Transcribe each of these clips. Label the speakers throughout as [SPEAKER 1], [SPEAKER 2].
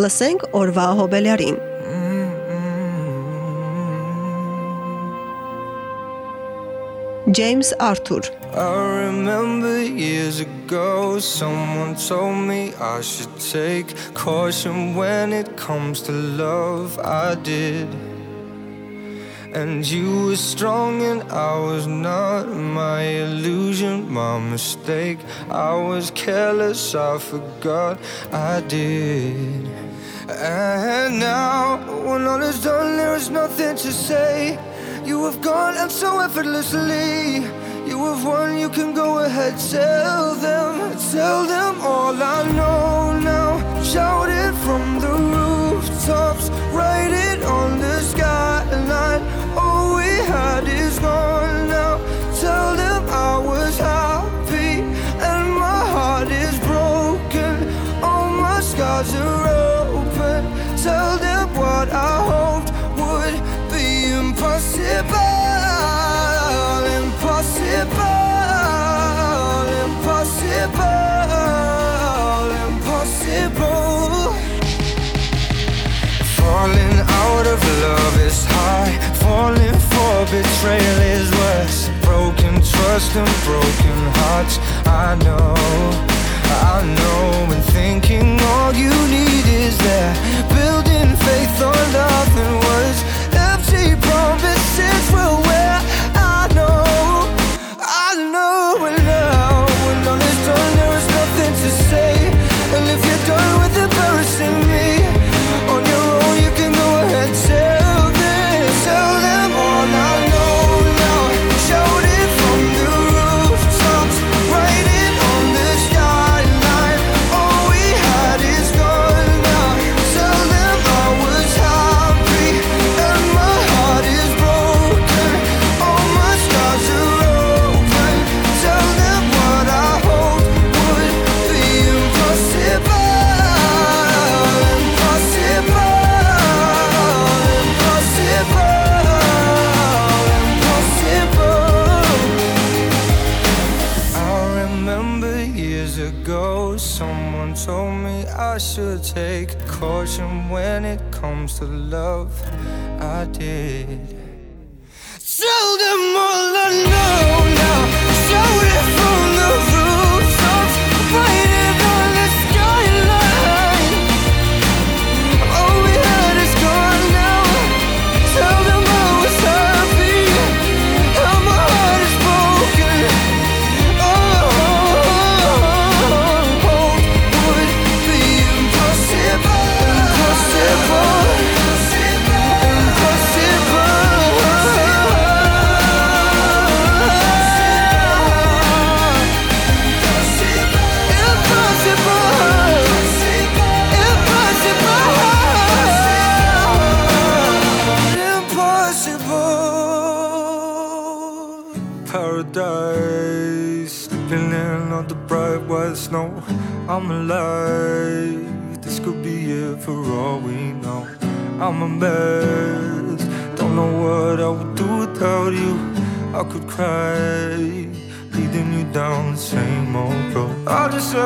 [SPEAKER 1] Լսենք օրվա հոբելյարին։ James Arthur
[SPEAKER 2] I remember years ago someone told me I should take caution when it comes to love I did And you were strong and I was not my illusion, my mistake. I was careless, I forgot I did. And now, when all is done, there is nothing to say. You have gone and so effortlessly. You have won, you can go ahead, tell them, tell them all I know now. Shout it from the rooftops, write it on the skyline. All we had is betrayal is worse. Broken trust and broken hearts. I know, I know. And thinking all you need is that. Building faith on nothing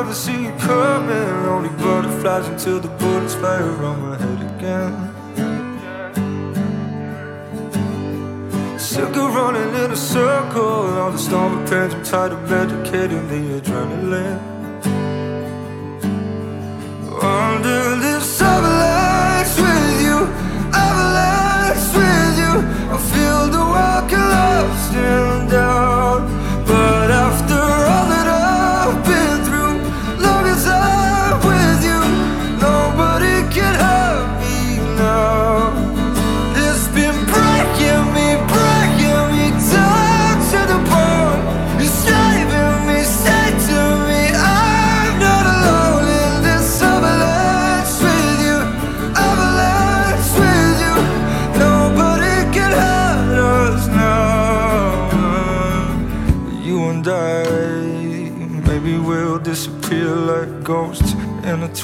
[SPEAKER 2] I just ever see you coming. Only butterflies until the bullets fly around my head again. Sick of running in a circle. All the stomach pains, I'm tired of medicating the adrenaline. Under this avalanche with you, avalanche with you. I feel the world collapsing down.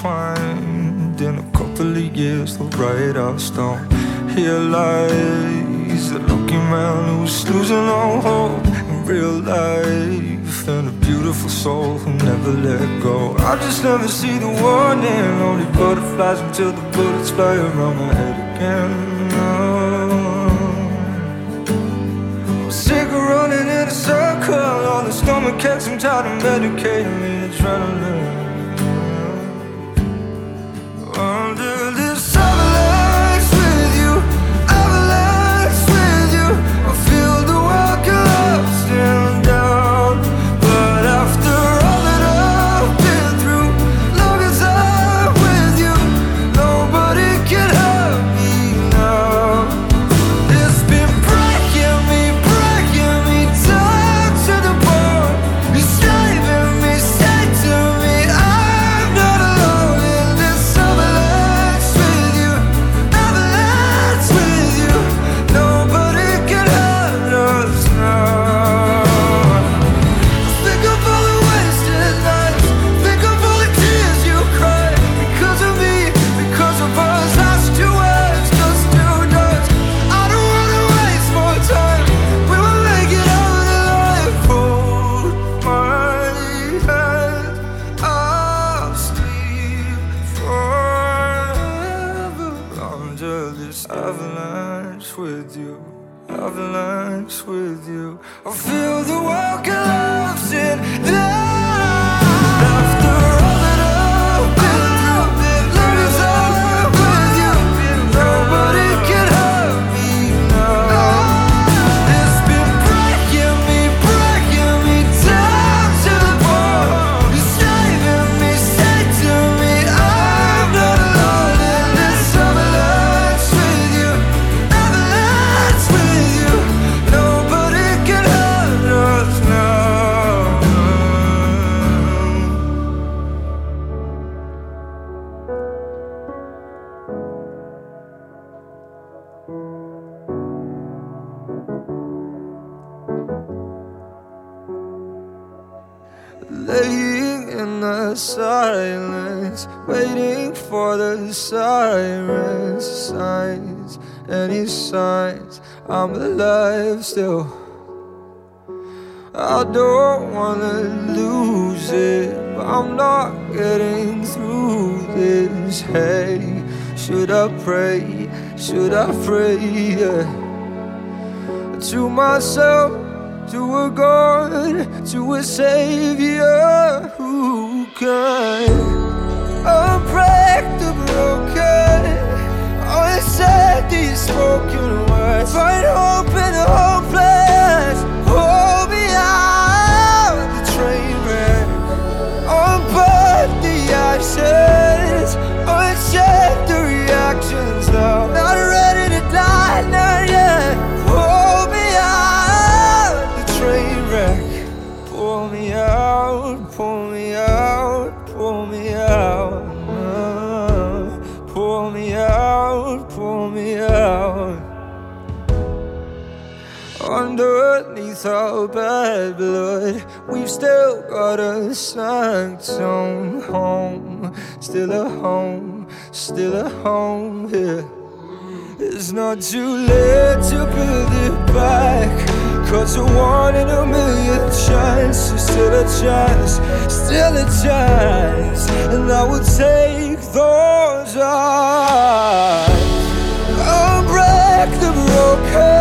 [SPEAKER 2] Intertwined in a couple of years. They'll write our stone. Here lies a lucky man who's losing all hope in real life and a beautiful soul who never let go. I just never see the warning, only butterflies until the bullets fly around my head again. I'm sick of running in a circle, all the stomach aches, I'm tired of medicating me adrenaline. Waiting for the sirens, signs, any signs I'm alive still. I don't wanna lose it, but I'm not getting through this. Hey, should I pray? Should I pray? Yeah. To myself, to a God, to a Savior who can unbreak the broken. Always said these spoken words, find hope in the hopeless. Our bad blood, we've still got a sanctum home. Still a home, still a home here. It's not too late to build it back. Cause a one in a million chance, is still a chance, still a chance. And I will take those odds. I'll break the broken.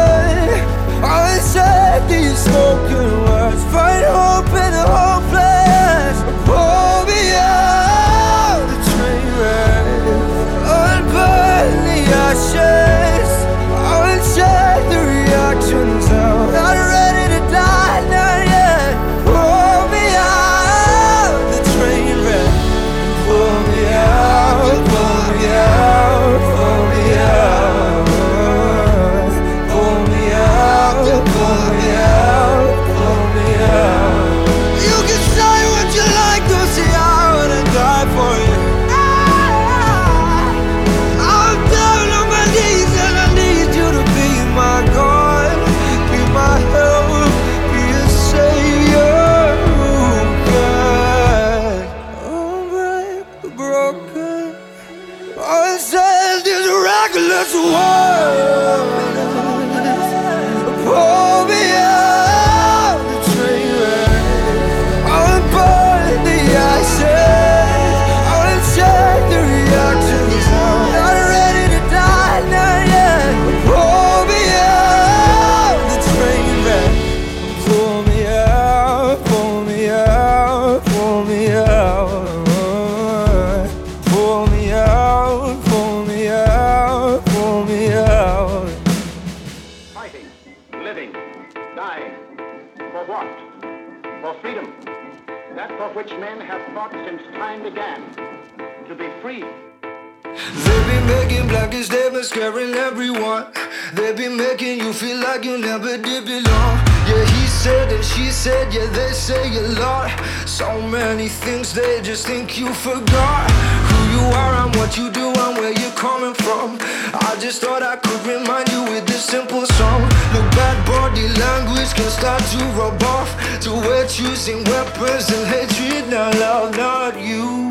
[SPEAKER 2] They be making you feel like you never did belong. Yeah, he said and she said, yeah, they say a lot. So many things they just think you forgot. Who you are and what you do and where you're coming from. I just thought I could remind you with this simple song. Look, bad body language can start to rub off. To we're choosing weapons and hatred, not love, not you.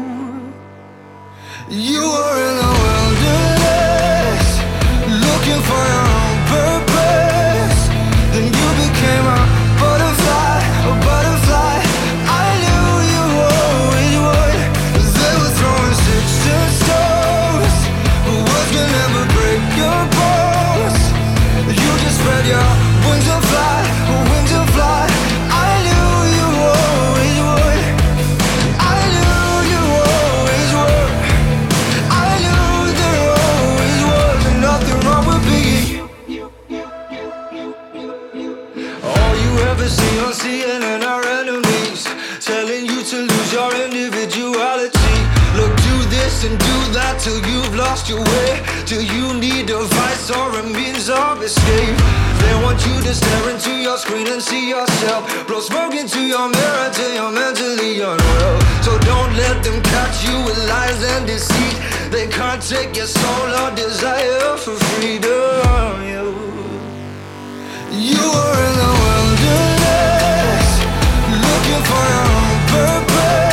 [SPEAKER 2] You are in the wilderness, looking for your own purpose. Till you've lost your way Till you need a vice or a means of escape. They want you to stare into your screen and see yourself Blow smoke into your mirror till you're mentally unwell. So don't let them catch you with lies and deceit. They can't take your soul or desire for freedom. You, you were in the wilderness Looking for your own purpose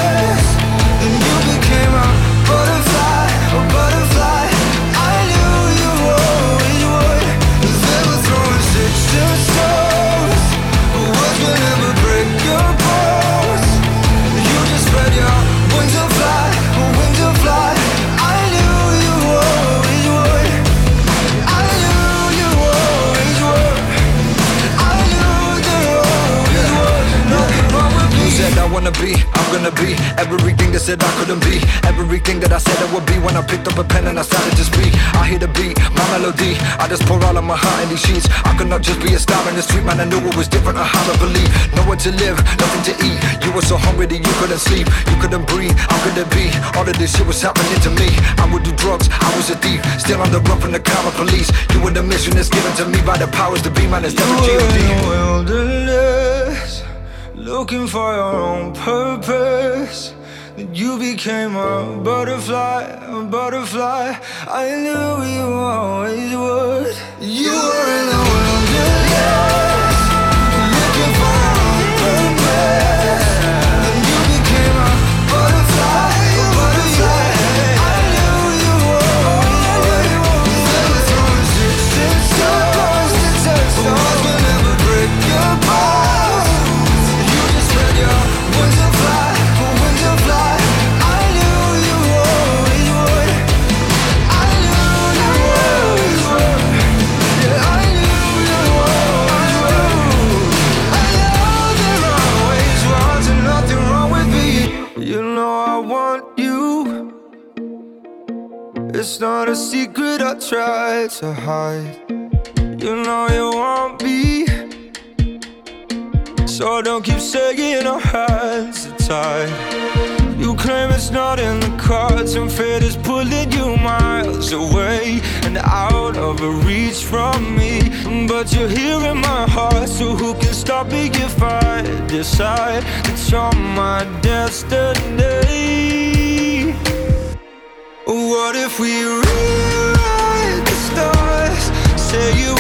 [SPEAKER 3] Everything that said I couldn't be. Everything that I said I would be When I picked up a pen and I started to speak. I hear the beat, my melody. I just pour all of my heart in these sheets. I could not just be a star in the street Man, I knew it was different, I had to believe. Nowhere to live, nothing to eat. You were so hungry that you couldn't sleep. You couldn't breathe, how could it be? All of this shit was happening to me. I would do drugs, I was a thief. Still on the run from the common police. You were the mission that's given to me By the powers to be, man, it's never G.O.D.
[SPEAKER 2] wilderness, looking for your own purpose. Then you became a butterfly, a butterfly. I knew you always would. You were in the wilderness, to hide. You know you want me. So don't keep saying our hands are tied. You claim it's not in the cards, and fate is pulling you miles away and out of reach from me. But you're here in my heart, so who can stop me if I decide that you're my destiny? What if we stars? Say you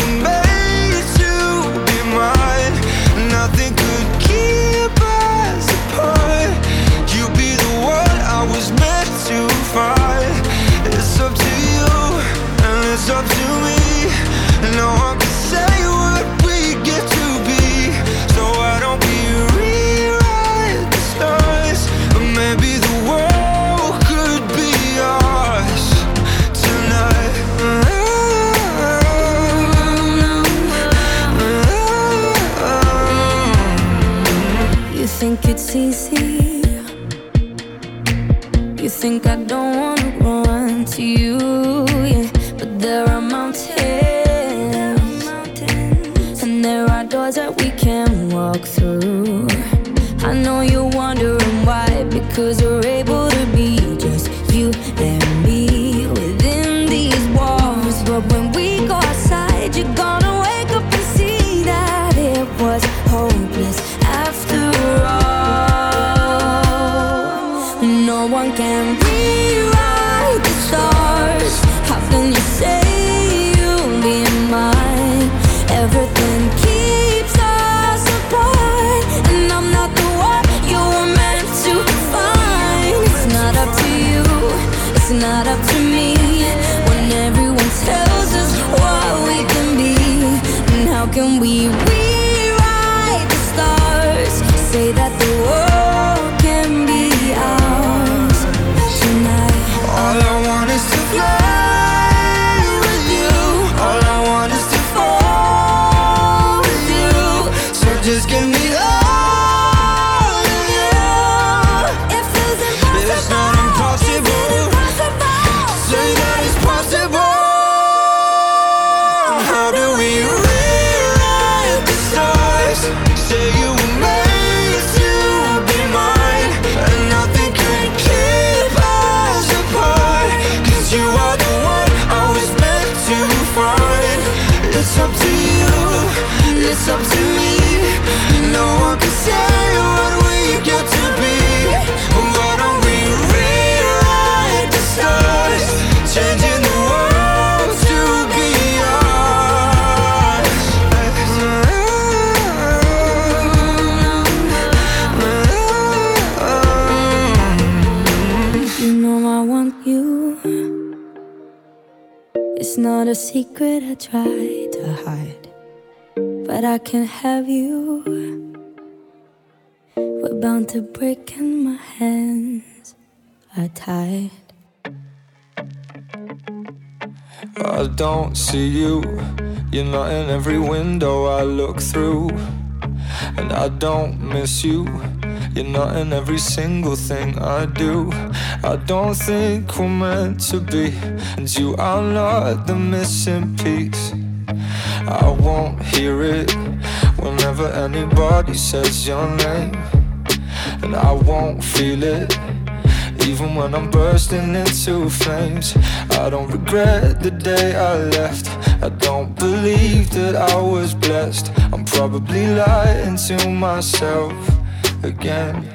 [SPEAKER 4] walk through. I know you're wondering why, because we're not a secret I try to hide, but I can't have you. We're bound to break, and my hands are tied.
[SPEAKER 2] I don't see you. You're not in every window I look through, and I don't miss you. You're not in every single thing I do. I don't think we're meant to be, and you are not the missing piece. I won't hear it whenever anybody says your name, and I won't feel it. Even when I'm bursting into flames, I don't regret the day I left. I don't believe that I was blessed. I'm probably lying to myself again.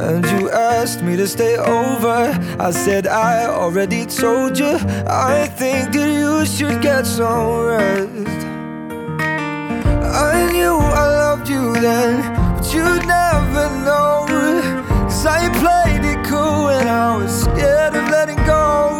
[SPEAKER 2] And you asked me to stay over. I said, I already told you. I think that you should get some rest. I knew I loved you then, but you'd never know. Cause I played it cool and I was scared of letting go.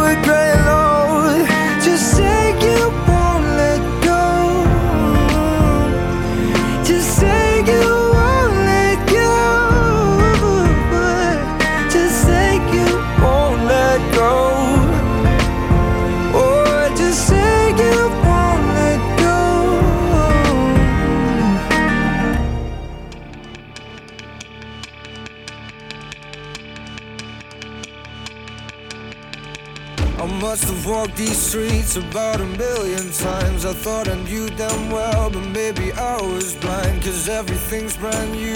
[SPEAKER 2] walked these streets about a million times. I thought I knew them well, but maybe I was blind, cause everything's brand new.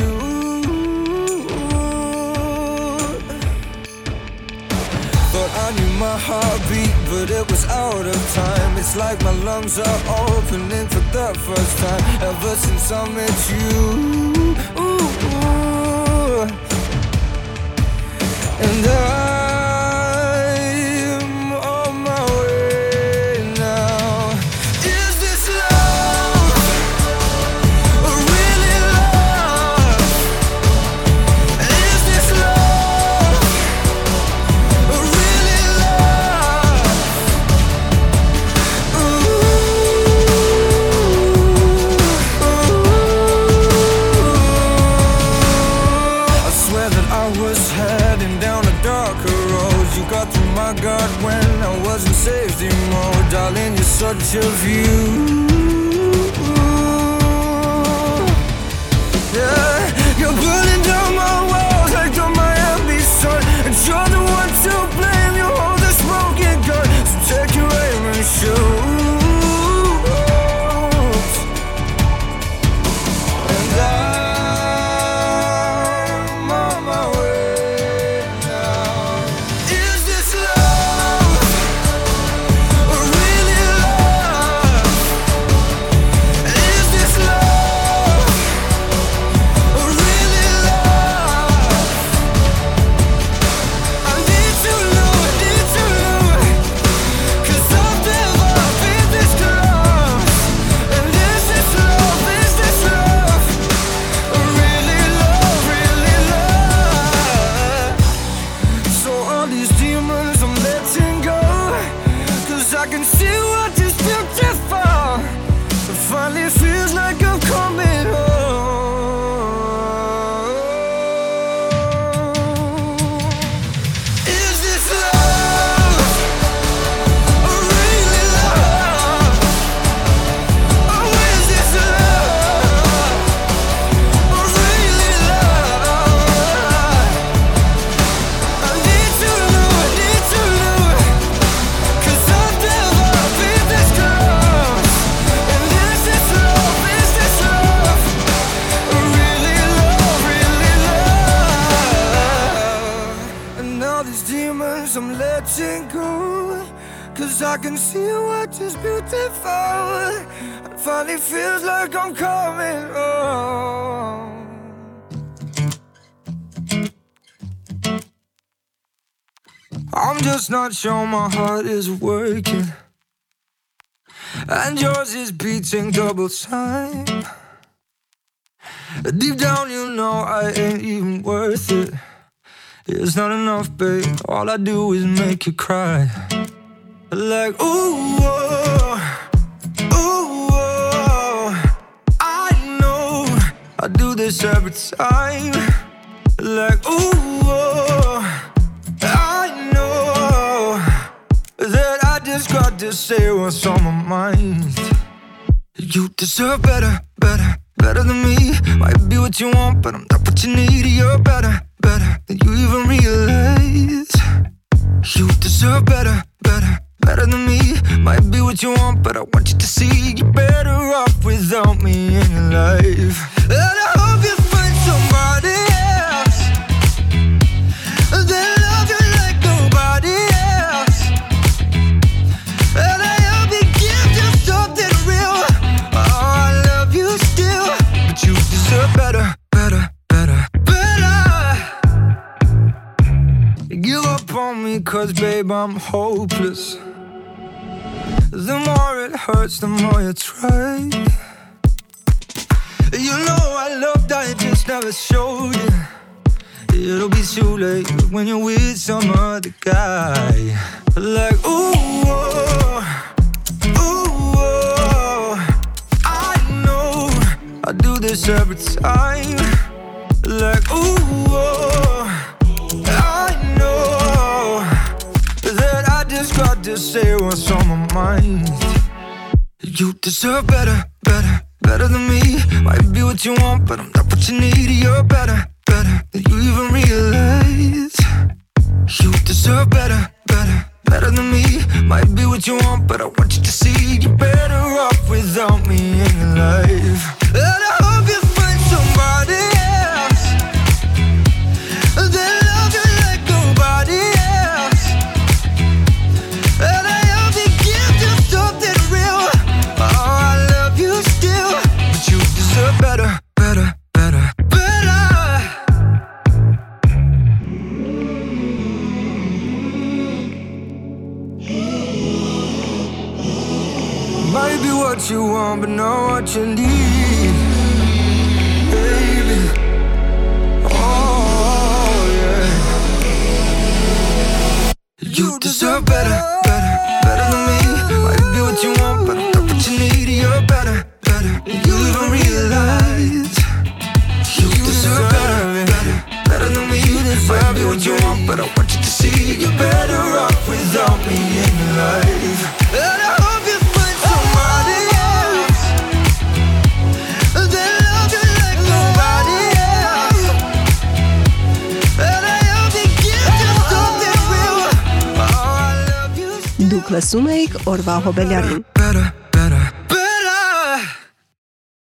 [SPEAKER 2] Thought I knew my heartbeat, but it was out of time. It's like my lungs are opening for the first time ever since I met you. And I'm can see what is beautiful. It finally feels like I'm coming home. I'm just not sure my heart is working. And yours is beating double time. Deep down, you know I ain't even worth it. It's not enough, babe. All I do is make you cry. Like, ooh, oh, ooh, oh. I know I do this every time. Like, ooh, oh. I know that I just got to say what's on my mind. You deserve better, better, better than me. Might be what you want, but I'm not what you need. You're better, better than you even realize. You deserve better, better, better than me. Might be what you want, but I want you to see you're better off without me in your life. And I hope you find somebody else. They love you like nobody else. And I hope you give you something real. Oh, I love you still. But you deserve better, better, better, better. Give up on me, cause babe, I'm hopeless. The more it hurts, the more you try. You know I loved, I just never showed you. It'll be too late when you're with some other guy. Like, ooh, oh, ooh, oh. I know I do this every time. Like, ooh, just say what's on my mind. You deserve better, better, better than me. Might be what you want, but I'm not what you need. You're better, better than you even realize. You deserve better, better, better than me. Might be what you want, but I want you to see you're better off without me in your life. Want, but not what you need, baby. Oh yeah. You deserve better, better, better than me. Might be what you want, but not what you need. You're better, better you even realize. You deserve better, better, better than me. Might be what you want, but I want you to see you're better off without me
[SPEAKER 1] լսում էիք օրվա հոբելյարին։
[SPEAKER 2] better,